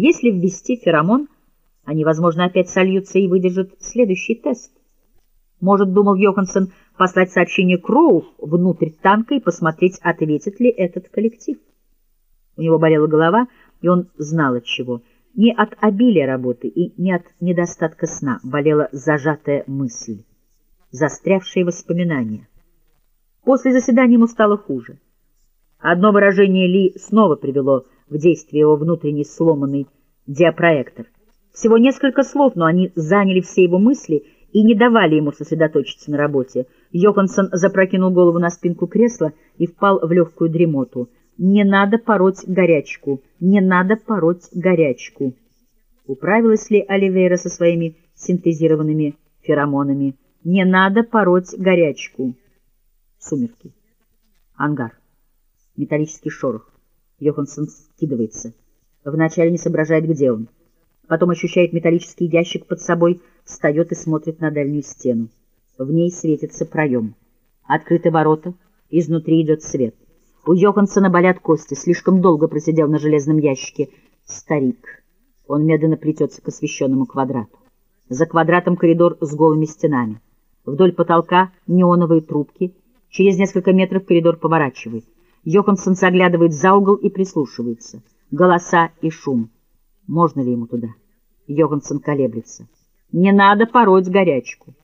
Если ввести феромон, они, возможно, опять сольются и выдержат следующий тест. Может, думал Йоханссон, послать сообщение Кроу внутрь танка и посмотреть, ответит ли этот коллектив. У него болела голова, и он знал от чего. Не от обилия работы и не от недостатка сна болела зажатая мысль, застрявшие воспоминания. После заседания ему стало хуже. Одно выражение Ли снова привело в действие его внутренний сломанный диапроектор. Всего несколько слов, но они заняли все его мысли и не давали ему сосредоточиться на работе. Йоханссон запрокинул голову на спинку кресла и впал в легкую дремоту. «Не надо пороть горячку! Не надо пороть горячку!» Управилась ли Оливейра со своими синтезированными феромонами? «Не надо пороть горячку!» Сумерки. Ангар. Металлический шорох. Йоханссон скидывается. Вначале не соображает, где он. Потом ощущает металлический ящик под собой, встает и смотрит на дальнюю стену. В ней светится проем. Открыты ворота, изнутри идет свет. У Йоханссона болят кости, слишком долго просидел на железном ящике. Старик. Он медленно плетется к освещенному квадрату. За квадратом коридор с голыми стенами. Вдоль потолка неоновые трубки. Через несколько метров коридор поворачивает. Йоханссон заглядывает за угол и прислушивается. Голоса и шум. Можно ли ему туда? Йоханссон колеблется. Не надо пороть горячку.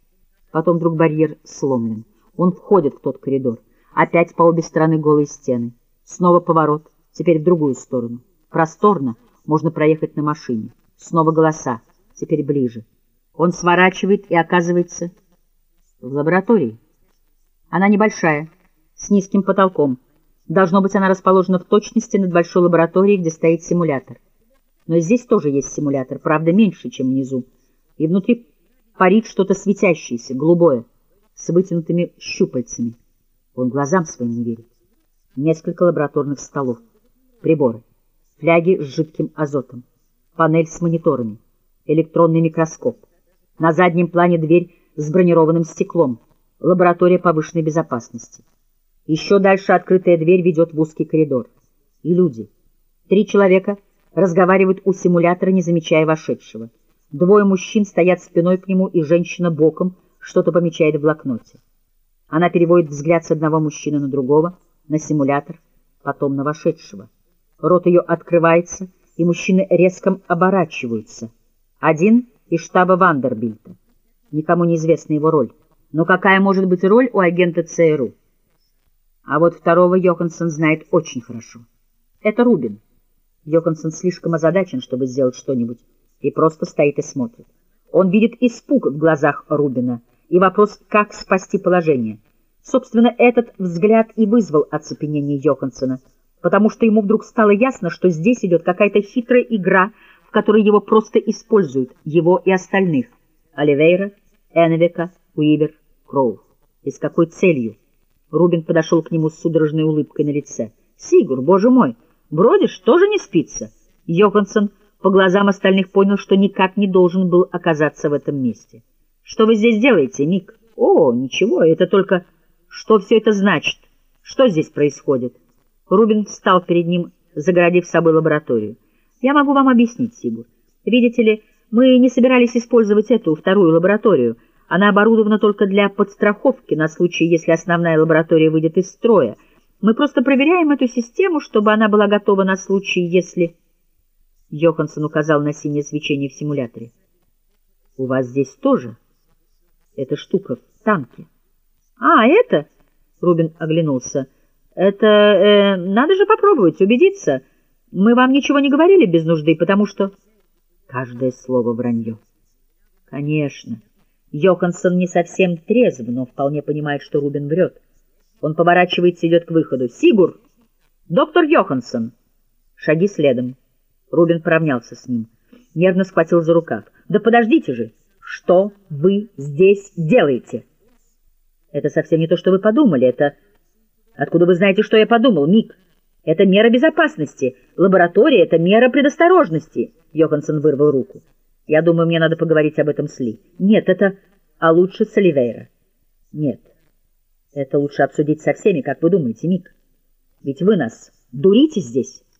Потом вдруг барьер сломлен. Он входит в тот коридор. Опять по обе стороны голые стены. Снова поворот, теперь в другую сторону. Просторно, можно проехать на машине. Снова голоса, теперь ближе. Он сворачивает и оказывается в лаборатории. Она небольшая, с низким потолком. Должно быть, она расположена в точности над большой лабораторией, где стоит симулятор. Но здесь тоже есть симулятор, правда, меньше, чем внизу и внутри парит что-то светящееся, голубое, с вытянутыми щупальцами. Он глазам своим не верит. Несколько лабораторных столов, приборы, фляги с жидким азотом, панель с мониторами, электронный микроскоп. На заднем плане дверь с бронированным стеклом, лаборатория повышенной безопасности. Еще дальше открытая дверь ведет в узкий коридор. И люди. Три человека разговаривают у симулятора, не замечая вошедшего. Двое мужчин стоят спиной к нему, и женщина боком что-то помечает в блокноте. Она переводит взгляд с одного мужчины на другого, на симулятор, потом на вошедшего. Рот ее открывается, и мужчины резко оборачиваются. Один из штаба Вандербильта. Никому не известна его роль. Но какая может быть роль у агента ЦРУ? А вот второго Йоханссон знает очень хорошо. Это Рубин. Йоханссон слишком озадачен, чтобы сделать что-нибудь и просто стоит и смотрит. Он видит испуг в глазах Рубина и вопрос, как спасти положение. Собственно, этот взгляд и вызвал оцепенение Йоханссона, потому что ему вдруг стало ясно, что здесь идет какая-то хитрая игра, в которой его просто используют, его и остальных. Оливейра, Энвика, Уивер, Кроув. И с какой целью? Рубин подошел к нему с судорожной улыбкой на лице. «Сигур, боже мой, бродишь, тоже не спится?» Йоханссон по глазам остальных понял, что никак не должен был оказаться в этом месте. «Что вы здесь делаете, Ник?» «О, ничего, это только... Что все это значит? Что здесь происходит?» Рубин встал перед ним, загородив собой лабораторию. «Я могу вам объяснить, Сигур. Видите ли, мы не собирались использовать эту вторую лабораторию. Она оборудована только для подстраховки на случай, если основная лаборатория выйдет из строя. Мы просто проверяем эту систему, чтобы она была готова на случай, если...» Йоханссон указал на синее свечение в симуляторе. — У вас здесь тоже? Эта штука в танке. — А, это? — Рубин оглянулся. — Это... Э, надо же попробовать, убедиться. Мы вам ничего не говорили без нужды, потому что... Каждое слово вранье. — Конечно. Йоханссон не совсем трезв, но вполне понимает, что Рубин врет. Он поворачивается и идет к выходу. — Сигур! Доктор Йоханссон! Шаги следом. Рубин поравнялся с ним. Нервно схватил за рукав. «Да подождите же! Что вы здесь делаете?» «Это совсем не то, что вы подумали. Это... Откуда вы знаете, что я подумал, Мик? Это мера безопасности. Лаборатория — это мера предосторожности». Йоханссон вырвал руку. «Я думаю, мне надо поговорить об этом с Ли». «Нет, это... А лучше с Оливейра». «Нет. Это лучше обсудить со всеми, как вы думаете, Мик? Ведь вы нас дурите здесь».